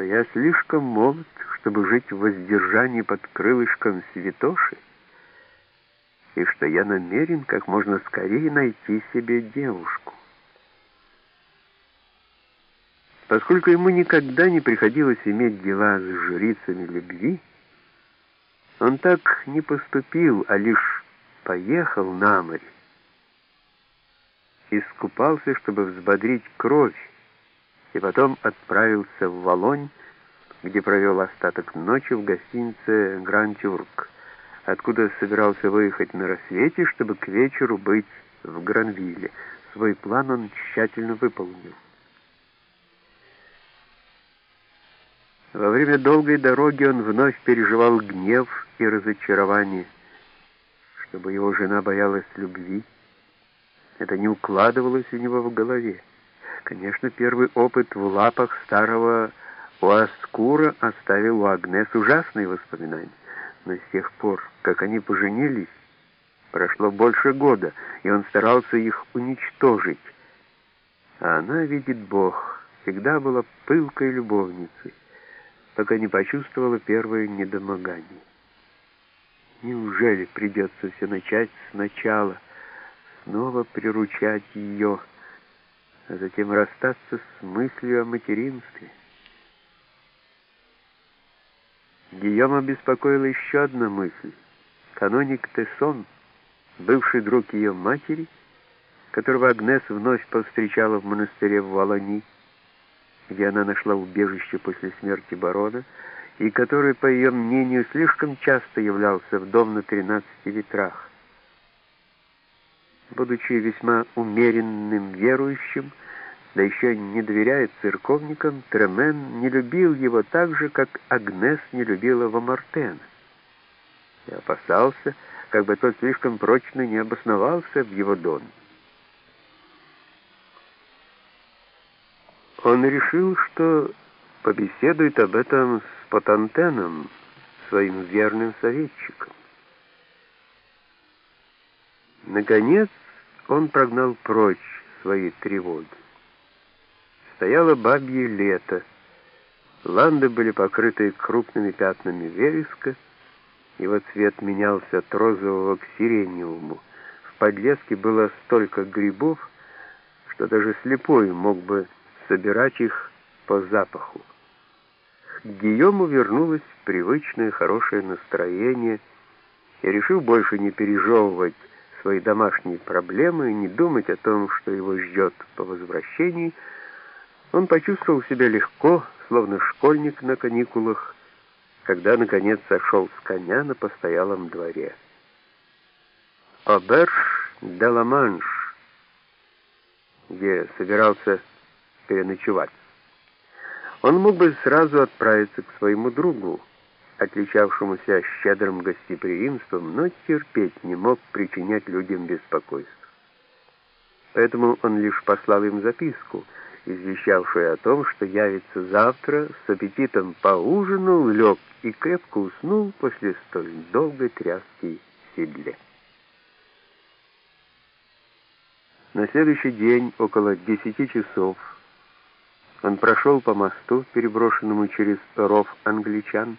что я слишком молод, чтобы жить в воздержании под крылышком святоши, и что я намерен как можно скорее найти себе девушку. Поскольку ему никогда не приходилось иметь дела с жрицами любви, он так не поступил, а лишь поехал на море, искупался, чтобы взбодрить кровь, и потом отправился в Волонь, где провел остаток ночи в гостинице «Гранд-Тюрк», откуда собирался выехать на рассвете, чтобы к вечеру быть в Гранвилле. Свой план он тщательно выполнил. Во время долгой дороги он вновь переживал гнев и разочарование, чтобы его жена боялась любви. Это не укладывалось у него в голове. Конечно, первый опыт в лапах старого Уаскура оставил у Агнес ужасные воспоминания. Но с тех пор, как они поженились, прошло больше года, и он старался их уничтожить. А она, видит Бог, всегда была пылкой любовницей, пока не почувствовала первое недомогание. Неужели придется все начать сначала — снова приручать ее, а затем расстаться с мыслью о материнстве. Гийома беспокоила еще одна мысль. Каноник Тессон, бывший друг ее матери, которого Агнес вновь повстречала в монастыре в Волони, где она нашла убежище после смерти барона, и который, по ее мнению, слишком часто являлся в дом на тринадцати ветрах будучи весьма умеренным верующим, да еще не доверяя церковникам, Тремен не любил его так же, как Агнес не любила Вамартена. И опасался, как бы тот слишком прочно не обосновался в его доме. Он решил, что побеседует об этом с Потантеном, своим верным советчиком. Наконец, он прогнал прочь свои тревоги. Стояло бабье лето. Ланды были покрыты крупными пятнами вереска, его цвет менялся от розового к сиреневому. В подлеске было столько грибов, что даже слепой мог бы собирать их по запаху. К Гийому вернулось привычное хорошее настроение, и, решив больше не пережевывать свои домашние проблемы и не думать о том, что его ждет по возвращении, он почувствовал себя легко, словно школьник на каникулах, когда, наконец, сошел с коня на постоялом дворе. Оберж де Ла-Манш, где собирался переночевать. Он мог бы сразу отправиться к своему другу, отличавшемуся щедрым гостеприимством, но терпеть не мог причинять людям беспокойство. Поэтому он лишь послал им записку, извещавшую о том, что явится завтра, с аппетитом поужинал, лег и крепко уснул после столь долгой тряски в седле. На следующий день, около десяти часов, он прошел по мосту, переброшенному через ров англичан,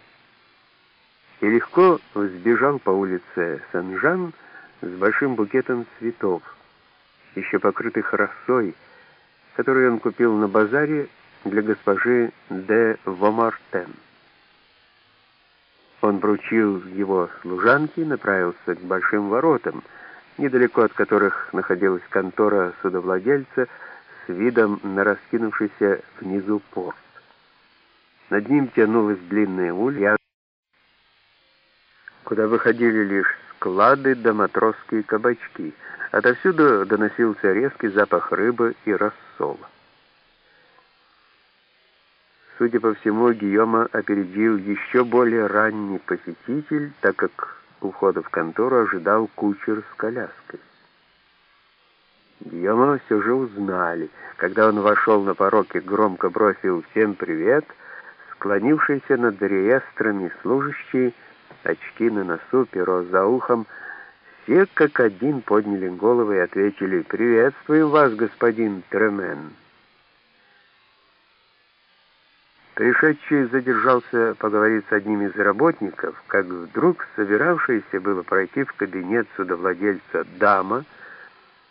и легко взбежал по улице Сен-Жан с большим букетом цветов, еще покрытых росой, который он купил на базаре для госпожи де Вомартен. Он вручил его служанке и направился к большим воротам, недалеко от которых находилась контора судовладельца с видом на раскинувшийся внизу порт. Над ним тянулась длинная улица, куда выходили лишь склады да матросские кабачки. Отовсюду доносился резкий запах рыбы и рассола. Судя по всему, Гийома опередил еще более ранний посетитель, так как у входа в контору ожидал кучер с коляской. Гийома все же узнали. Когда он вошел на порог и громко бросил всем привет, склонившийся над реестрами служащие очки на носу, перо за ухом, все как один подняли головы и ответили «Приветствуем вас, господин Тремен». Пришедший задержался поговорить с одним из работников, как вдруг собиравшаяся было пройти в кабинет судовладельца дама —